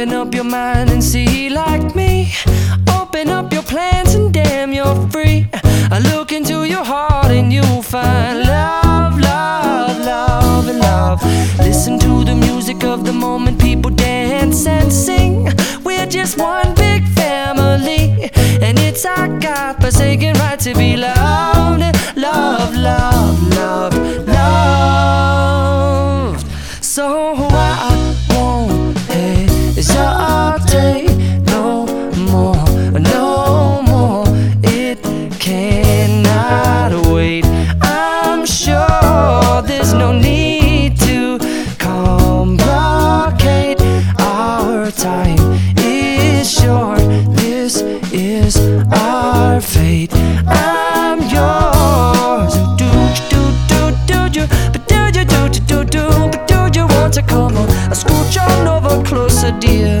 open up your mind and see like me. God forsaken right to be loved, our fate. I'm yours. Do do do do do, do you do do do do, but do you want to come on? Scooch on over closer, dear,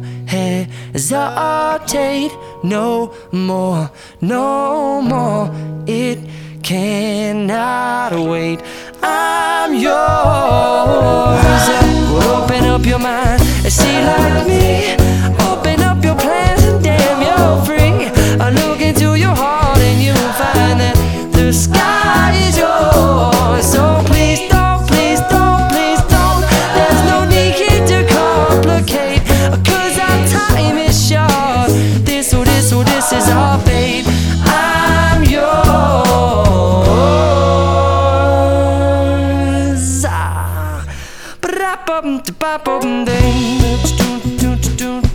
hesitate no more, no more. It cannot wait. I'm yours. Yours. Ah. Ba-da-bum-da-ba-bum-ding.